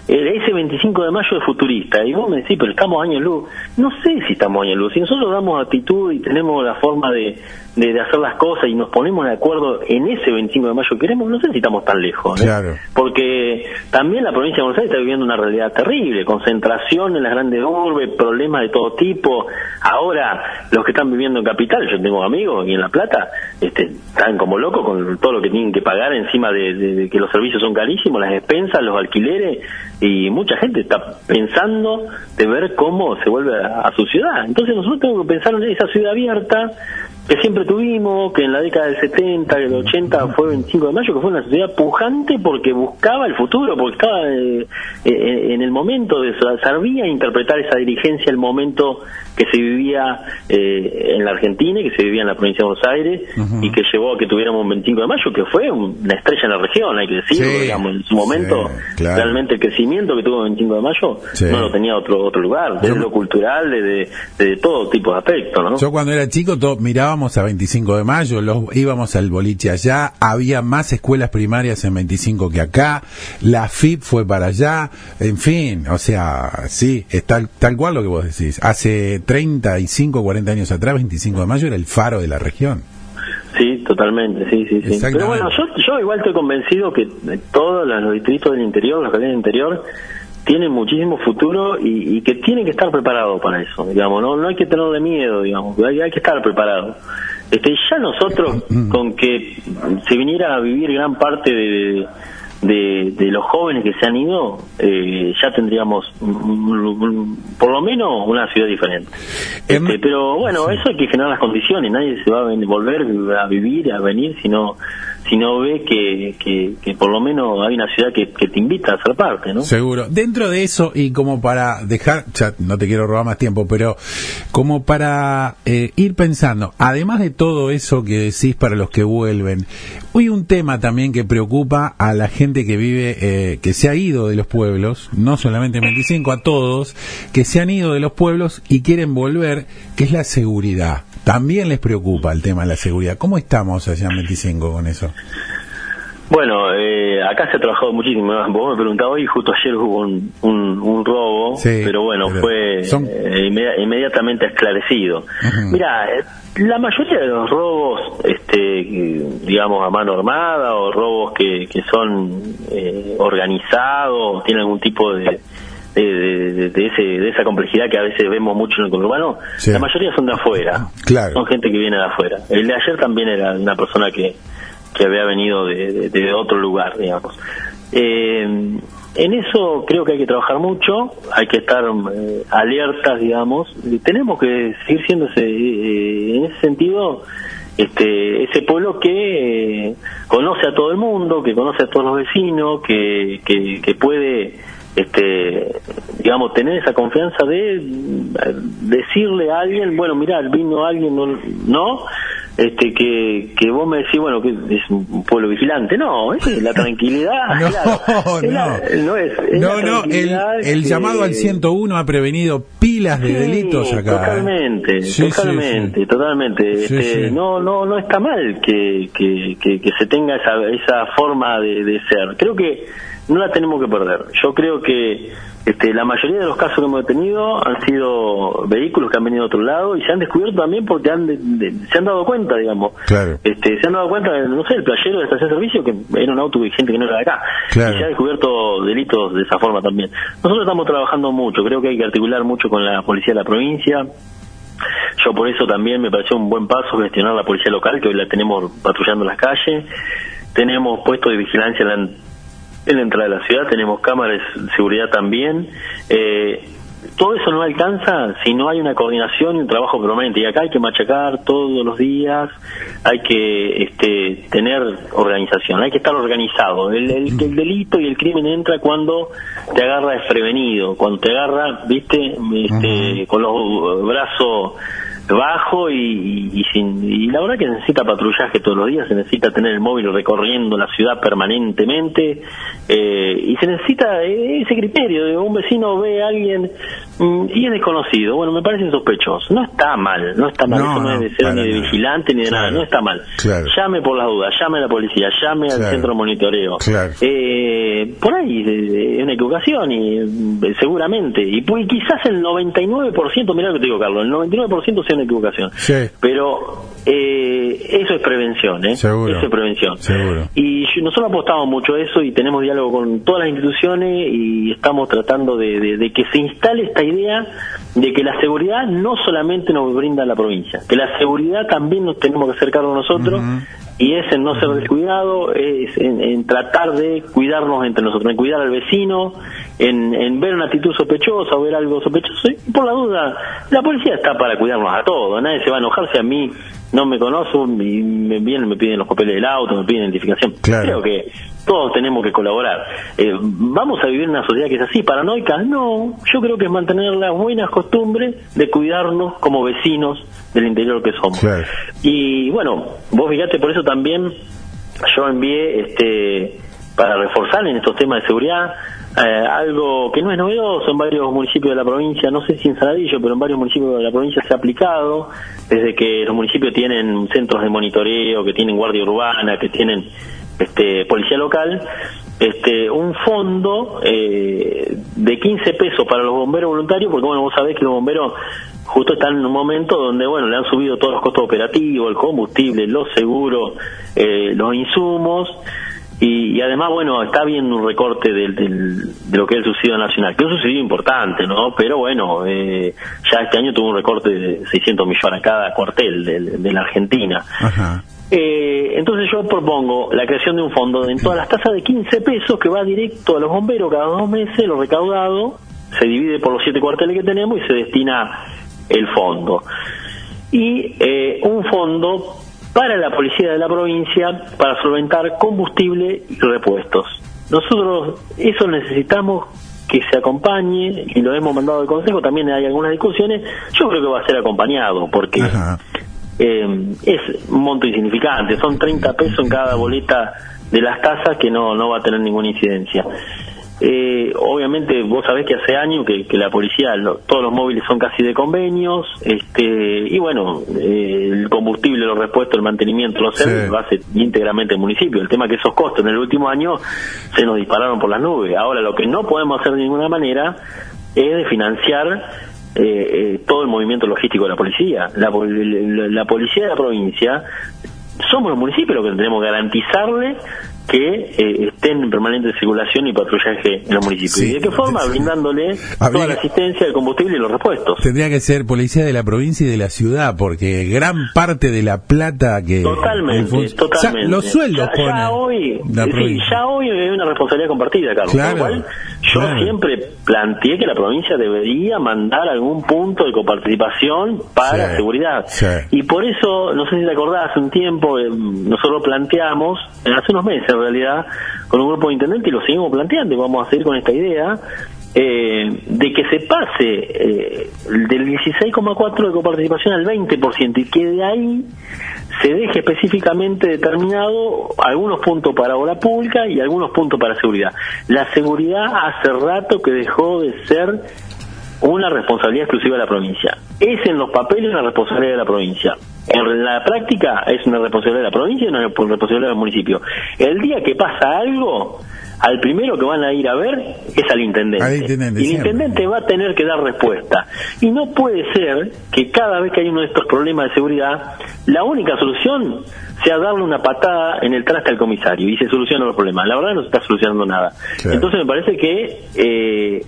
ese 25 de mayo es futurista? Y vos me decís, pero estamos años luz. No sé si estamos años luz. Si nosotros damos actitud y tenemos la forma de, de, de hacer las cosas y nos ponemos de acuerdo en ese 25 de mayo que queremos, no sé si estamos tan lejos. ¿eh? Claro. Porque también la provincia de Buenos Aires está viviendo una realidad terrible, concentración en las grandes urbes, problemas de todo tipo. Ahora, los que están viviendo en Capital, yo tengo amigos y en La Plata, este, están como locos con todo lo que tienen que pagar encima de, de- de que los servicios son carísimos, las expensas, los alquileres, y mucha gente está pensando de ver cómo se vuelve a, su ciudad. Entonces nosotros tenemos que pensar en esa ciudad abierta, que siempre tuvimos, que en la década del 70, del 80 fue 25 de mayo, que fue una sociedad pujante porque buscaba el futuro, porque estaba eh, eh, en el momento de sabía interpretar esa dirigencia, el momento que se vivía eh, en la Argentina y que se vivía en la provincia de Buenos Aires y que llevó a que tuviéramos un 25 de mayo, que fue una estrella en la región, hay que decirlo, Sí, digamos, en su momento, sí, claro. realmente el crecimiento que tuvo el 25 de mayo Sí. no lo tenía otro otro lugar, desde Yo- lo cultural, desde, desde todo tipo de aspectos, ¿no? Yo cuando era chico to- mirábamos a 25 de mayo, los, íbamos al boliche allá, había más escuelas primarias en 25 que acá, la FIP fue para allá, en fin, o sea, sí, es tal, tal cual lo que vos decís. Hace 35, 40 años atrás, 25 de mayo era el faro de la región. Sí, totalmente, sí, sí, sí. Pero bueno, yo, yo igual estoy convencido que todos los distritos del interior, las calles del interior, tienen muchísimo futuro y, y que tienen que estar preparados para eso, digamos, no no hay que tenerle miedo, digamos, hay, hay que estar preparados. Este, ya nosotros, con que se viniera a vivir gran parte de, de, de los jóvenes que se han ido, eh, ya tendríamos por lo menos una ciudad diferente. Em- Este, pero bueno, eso hay que generar las condiciones, nadie se va a volver a vivir, a venir, si no, si no ve que, que, por lo menos hay una ciudad que, te invita a ser parte, ¿no? Seguro. Dentro de eso, y como para dejar, ya no te quiero robar más tiempo, pero como para eh, ir pensando, además de todo eso que decís para los que vuelven, hoy un tema también que preocupa a la gente que vive, eh, que se ha ido de los pueblos, no solamente en 25, a todos, que se han ido de los pueblos y quieren volver, que es la seguridad. También les preocupa el tema de la seguridad. ¿Cómo estamos allá en 25 con eso? Bueno, eh, acá se ha trabajado muchísimo. Vos me preguntabas hoy, justo ayer hubo un, un, un robo, Sí, pero bueno, pero fue son- eh, inmedi- inmediatamente esclarecido. Mira, eh, la mayoría de los robos, este, digamos, a mano armada o robos que, que son eh, organizados, tienen algún tipo de, de, de- de ese, de esa complejidad que a veces vemos mucho en el conurbano, Sí. la mayoría son de afuera. Claro. Son gente que viene de afuera. El de ayer también era una persona que, que había venido de, de- de otro lugar, digamos. Eh, en eso creo que hay que trabajar mucho, hay que estar eh, alertas, digamos. Tenemos que seguir siendo ese, eh, en ese sentido este ese pueblo que eh, conoce a todo el mundo, que conoce a todos los vecinos, que, que, que puede este digamos tener esa confianza de decirle a alguien bueno mira vino alguien no, no este que, que vos me decís bueno que es un pueblo vigilante no es la tranquilidad No, claro. Es la- no. es, es No, no, el, el que- llamado al 101 ha prevenido pilas de Sí, delitos acá. ¿eh? Totalmente, sí, totalmente, sí. totalmente. Este. No, no, no está mal que, que, que, que se tenga esa, esa forma de, de ser. Creo que no la tenemos que perder. Yo creo que este, la mayoría de los casos que hemos tenido han sido vehículos que han venido de otro lado y se han descubierto también porque han de- de- se han dado cuenta, digamos. Claro. Este, se han dado cuenta, no sé, el playero de estación de servicio que era un auto vigente que no era de acá. Claro. Y se ha descubierto delitos de esa forma también. Nosotros estamos trabajando mucho, creo que hay que articular mucho con la policía de la provincia. Yo por eso también me pareció un buen paso gestionar la policía local, que hoy la tenemos patrullando las calles. Tenemos puestos de vigilancia en la, en la entrada de la ciudad, tenemos cámaras de seguridad también. Eh, todo eso no alcanza si no hay una coordinación y un trabajo permanente. Y acá hay que machacar todos los días, hay que este, tener organización, hay que estar organizado. El, el, el delito y el crimen entra cuando te agarra desprevenido, cuando te agarra, viste, este, con los brazos bajo y, y, sin, y la verdad que necesita patrullaje todos los días, se necesita tener el móvil recorriendo la ciudad permanentemente eh, y se necesita ese criterio de un vecino ve a alguien mm, y es desconocido, bueno, me parece sospechoso, no está mal, no está mal, eso no, es de ser ni de vigilante ni de nada, no está mal. Llame por las dudas, llame a la policía, llame al centro de monitoreo. Eh, por ahí es una equivocación y eh, seguramente, y, pues, quizás el 99%, mira lo que te digo Carlos, el 99% sea equivocación, pero eh, eso es prevención, ¿eh? Eso es prevención. Y nosotros apostamos mucho a eso y tenemos diálogo con todas las instituciones y estamos tratando de, que se instale esta idea de que la seguridad no solamente nos brinda la provincia, que la seguridad también nos tenemos que acercar nosotros y es en no ser descuidado, es en, tratar de cuidarnos entre nosotros, en cuidar al vecino, en, ver una actitud sospechosa o ver algo sospechoso. Y por la duda, la policía está para cuidarnos a todos, nadie se va a enojarse a mí no me conozco y me vienen, me piden los papeles del auto, me piden identificación. Creo que todos tenemos que colaborar. Eh, ¿Vamos a vivir en una sociedad que es así, paranoica? No, yo creo que es mantener las buenas costumbres de cuidarnos como vecinos del interior que somos. Y bueno, vos fíjate, por eso también yo envié este para reforzar en estos temas de seguridad eh, algo que no es novedoso en varios municipios de la provincia, no sé si en Saladillo, pero en varios municipios de la provincia se ha aplicado, desde que los municipios tienen centros de monitoreo, que tienen guardia urbana, que tienen este policía local, este un fondo eh, de 15 pesos para los bomberos voluntarios, porque bueno, vos sabés que los bomberos justo están en un momento donde bueno le han subido todos los costos operativos, el combustible, los seguros, eh, los insumos, y, además, bueno, está habiendo un recorte del, de lo que es el subsidio nacional, que es un subsidio importante, ¿no? Pero bueno, eh, ya este año tuvo un recorte de 600 millones a cada cuartel de, la Argentina. Eh, entonces yo propongo la creación de un fondo en todas las tasas de 15 pesos que va directo a los bomberos cada dos meses, lo recaudado, se divide por los siete cuarteles que tenemos y se destina el fondo. Y eh, un fondo para la policía de la provincia para solventar combustible y repuestos. Nosotros eso necesitamos que se acompañe y lo hemos mandado al Consejo, también hay algunas discusiones, yo creo que va a ser acompañado porque eh, es un monto insignificante, son 30 pesos en cada boleta de las tasas que no, no va a tener ninguna incidencia. Eh, obviamente vos sabés que hace años que, la policía, todos los móviles son casi de convenios, este, y bueno, eh, el combustible, los repuestos, el mantenimiento, los servicios lo hace íntegramente el municipio. El tema es que esos costos en el último año se nos dispararon por las nubes. Ahora lo que no podemos hacer de ninguna manera es de financiar eh, eh, todo el movimiento logístico de la policía. La, la, policía de la provincia somos los municipios los que tenemos que garantizarle que eh, estén en permanente circulación y patrullaje en los municipios. ¿Y de qué forma? Brindándole toda la asistencia, el combustible y los repuestos. Tendría que ser policía de la provincia y de la ciudad, porque gran parte de la plata que... Totalmente, totalmente. los sueldos ya, hoy, ya hoy hay una responsabilidad compartida, Carlos. Claro, yo siempre planteé que la provincia debería mandar algún punto de coparticipación para seguridad. Y por eso, no sé si te acordás, hace un tiempo eh, nosotros planteamos, hace unos meses, en realidad con un grupo de intendentes y lo seguimos planteando y vamos a seguir con esta idea eh, de que se pase eh, del 16,4 de coparticipación al 20% y que de ahí se deje específicamente determinado algunos puntos para obra pública y algunos puntos para seguridad. La seguridad hace rato que dejó de ser una responsabilidad exclusiva de la provincia. Es en los papeles una responsabilidad de la provincia. En la práctica es una responsabilidad de la provincia y una responsabilidad del municipio. El día que pasa algo, al primero que van a ir a ver es al intendente. y el intendente va a tener que dar respuesta. Y no puede ser que cada vez que hay uno de estos problemas de seguridad, la única solución sea darle una patada en el traste al comisario y se solucionan los problemas. La verdad no se está solucionando nada. Entonces me parece que eh,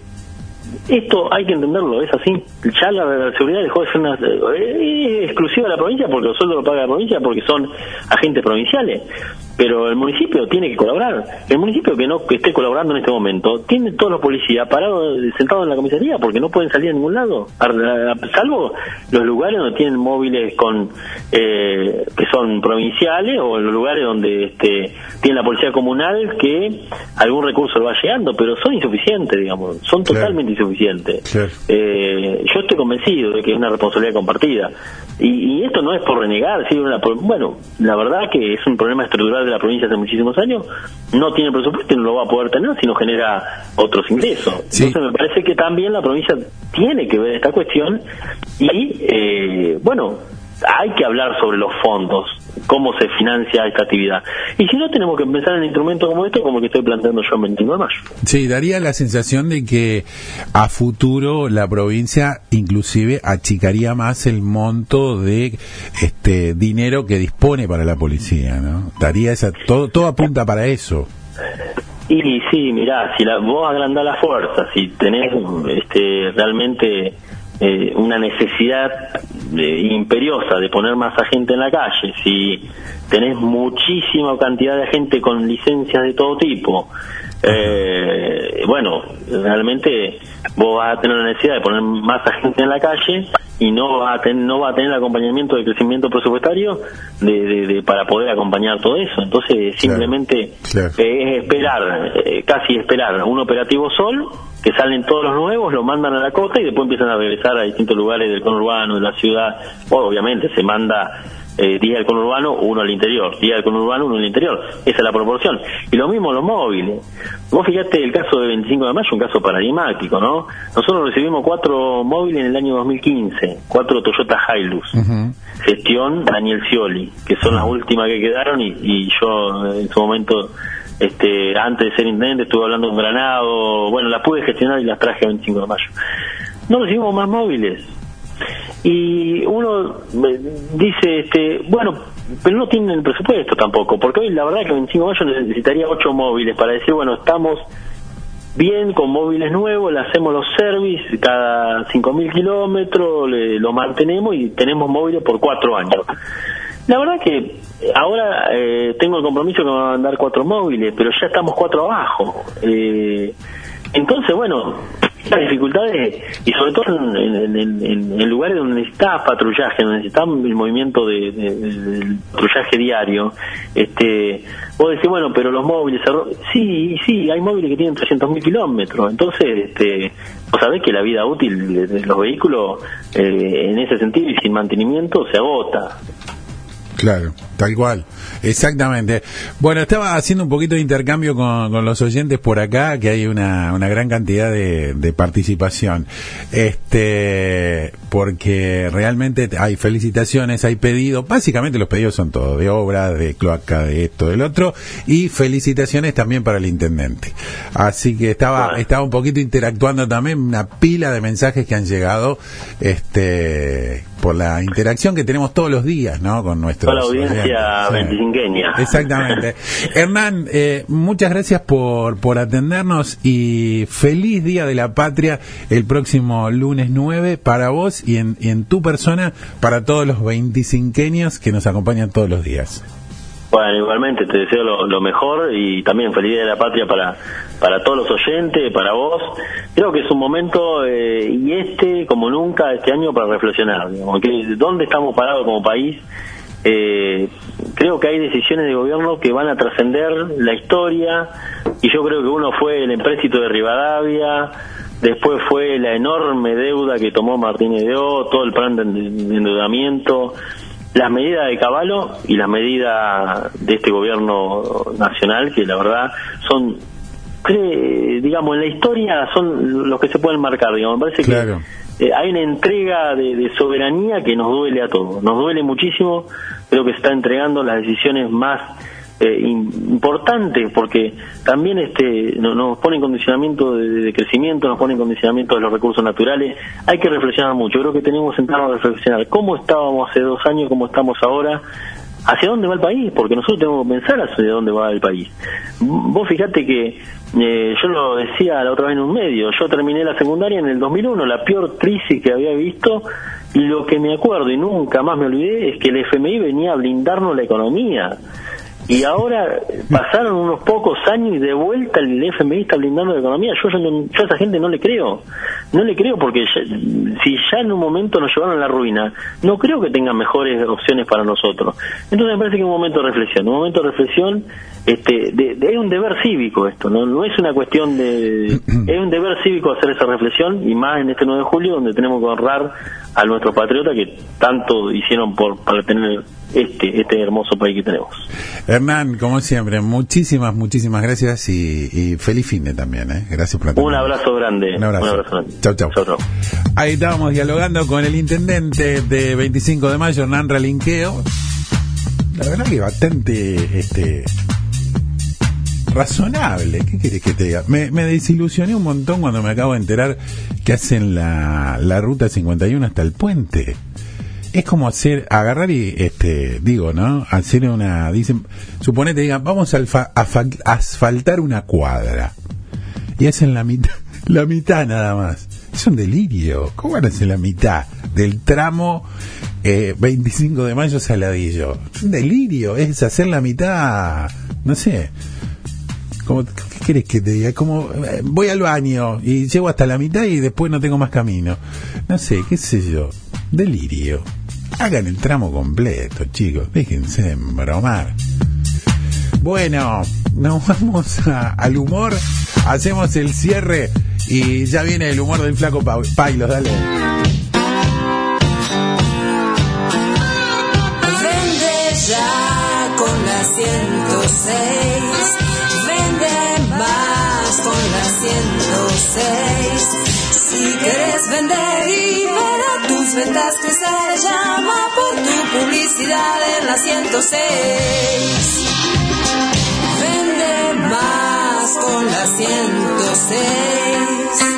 esto hay que entenderlo, es así. Ya la, seguridad dejó de ser una, eh, exclusiva de la provincia porque los sueldos lo paga la provincia porque son agentes provinciales. pero el municipio tiene que colaborar. El municipio que no que esté colaborando en este momento tiene todos los policías parados, sentados en la comisaría porque no pueden salir a ningún lado, salvo los lugares donde tienen móviles con eh, que son provinciales o los lugares donde este, tiene la policía comunal que algún recurso lo va llegando, pero son insuficientes, digamos, son totalmente insuficientes. Eh, yo estoy convencido de que es una responsabilidad compartida. Y, esto no es por renegar, ¿sí? bueno, la verdad que es un problema estructural de la provincia hace muchísimos años, no tiene presupuesto y no lo va a poder tener si no genera otros ingresos. Entonces me parece que también la provincia tiene que ver esta cuestión y, eh, bueno, hay que hablar sobre los fondos, cómo se financia esta actividad. Y si no, tenemos que pensar en instrumentos como este, como el que estoy planteando yo en 29 de mayo. Sí, daría la sensación de que a futuro la provincia inclusive achicaría más el monto de este dinero que dispone para la policía, ¿no? Daría esa, todo, todo apunta para eso. Y sí, mirá, si la, vos agrandás la fuerza, si tenés este, realmente eh, una necesidad eh, imperiosa de poner más gente en la calle, si tenés muchísima cantidad de gente con licencias de todo tipo, eh, bueno, realmente vos vas a tener la necesidad de poner más gente en la calle y no va a tener, no va a tener acompañamiento de crecimiento presupuestario de, para poder acompañar todo eso. Entonces, simplemente es esperar, eh, casi esperar un operativo sol, que salen todos los nuevos, lo mandan a la costa y después empiezan a regresar a distintos lugares del conurbano, de la ciudad. obviamente se manda eh, día del conurbano, uno al interior, día del conurbano, uno al interior. Esa es la proporción. Y lo mismo los móviles. Vos fíjate el caso de 25 de mayo, un caso paradigmático, ¿no? Nosotros recibimos cuatro móviles en el año 2015, cuatro Toyota Hilux. Gestión Daniel Scioli, que son las últimas que quedaron y, y yo en su momento este antes de ser intendente estuve hablando con Granado, bueno, las pude gestionar y las traje el 25 de mayo. No recibimos más móviles, y uno eh, dice, este, bueno, pero no tienen el presupuesto tampoco, porque hoy la verdad que en 25 mayo necesitaría 8 móviles para decir, bueno, estamos bien con móviles nuevos, le hacemos los service cada 5.000 kilómetros, lo mantenemos y tenemos móviles por 4 años. La verdad que ahora eh, tengo el compromiso que me van a mandar 4 móviles, pero ya estamos 4 abajo. Eh, entonces, bueno, las dificultades, y sobre todo en, lugares donde necesita patrullaje, donde necesita el movimiento de, patrullaje diario, este, vos decís, bueno, pero los móviles, sí, sí, hay móviles que tienen 300.000 kilómetros, entonces, este, vos sabés que la vida útil de los vehículos, eh, en ese sentido y sin mantenimiento, se agota. Claro, tal cual, exactamente. Bueno, estaba haciendo un poquito de intercambio con, los oyentes por acá, que hay una, una gran cantidad de, de, participación. Este, porque realmente hay felicitaciones, hay pedidos, básicamente los pedidos son todos, de obra, de cloaca, de esto, del otro, y felicitaciones también para el intendente. Así que estaba, estaba un poquito interactuando también, una pila de mensajes que han llegado, este, por la interacción que tenemos todos los días, ¿no? Con nuestra audiencia veinticinqueña. Exactamente. Hernán, eh, muchas gracias por, por atendernos y feliz Día de la Patria el próximo lunes 9 para vos y en, en tu persona para todos los veinticinqueños que nos acompañan todos los días. Bueno, igualmente te deseo lo, mejor y también feliz día de la patria para, para todos los oyentes, para vos. Creo que es un momento, eh, y este como nunca, este año, para reflexionar. Digamos, que, ¿Dónde estamos parados como país? Eh, creo que hay decisiones de gobierno que van a trascender la historia y yo creo que uno fue el empréstito de Rivadavia, después fue la enorme deuda que tomó Martínez de O, todo el plan de endeudamiento las medidas de Caballo y las medidas de este gobierno nacional, que la verdad son, digamos, en la historia son los que se pueden marcar, digamos. Me parece que eh, hay una entrega de, soberanía que nos duele a todos, nos duele muchísimo, creo que se está entregando las decisiones más eh, importante porque también este nos pone en condicionamiento de, crecimiento, nos pone en condicionamiento de los recursos naturales. Hay que reflexionar mucho. Creo que tenemos que sentarnos a reflexionar cómo estábamos hace dos años, cómo estamos ahora, hacia dónde va el país, porque nosotros tenemos que pensar hacia dónde va el país. Vos fijate que eh, yo lo decía la otra vez en un medio, yo terminé la secundaria en el 2001, la peor crisis que había visto, y lo que me acuerdo y nunca más me olvidé es que el FMI venía a blindarnos la economía y ahora pasaron unos pocos años y de vuelta el FMI está blindando la economía. Yo, yo, a esa gente no le creo. No le creo porque si ya en un momento nos llevaron a la ruina, no creo que tengan mejores opciones para nosotros. Entonces me parece que es un momento de reflexión. Un momento de reflexión este, de, es un deber cívico esto, ¿no? no es una cuestión de... es un deber cívico hacer esa reflexión y más en este 9 de julio donde tenemos que honrar a nuestros patriotas que tanto hicieron por para tener este este hermoso país que tenemos. Hernán, como siempre, muchísimas, muchísimas gracias y, feliz fin de también. ¿eh? Gracias por Un abrazo grande. Un abrazo. grande. Chau, chau. Ahí estábamos dialogando con el intendente de 25 de mayo, Hernán Ralinqueo. La verdad que bastante este razonable. ¿Qué quieres que te diga? Me, desilusioné un montón cuando me acabo de enterar que hacen la, la ruta 51 hasta el puente. Es como hacer, agarrar y, este, digo, ¿no? Hacer una, dicen, suponete, digan, vamos a asfaltar una cuadra. Y hacen la mitad, la mitad nada más. Es un delirio. ¿Cómo van a hacer la mitad del tramo eh, 25 de mayo Saladillo? Es un delirio. Es hacer la mitad, no sé, ¿Qué querés que te diga? Como eh, voy al baño y llego hasta la mitad y después no tengo más camino. No sé, qué sé yo. Delirio. Hagan el tramo completo, chicos. Déjense de bromar. Bueno, nos vamos al humor. Hacemos el cierre y ya viene el humor del flaco Pailos. Dale. Vende ya con la 106 si quieres vender y ver ventas crecer, llama por tu publicidad en la 106. Vende más con la 106.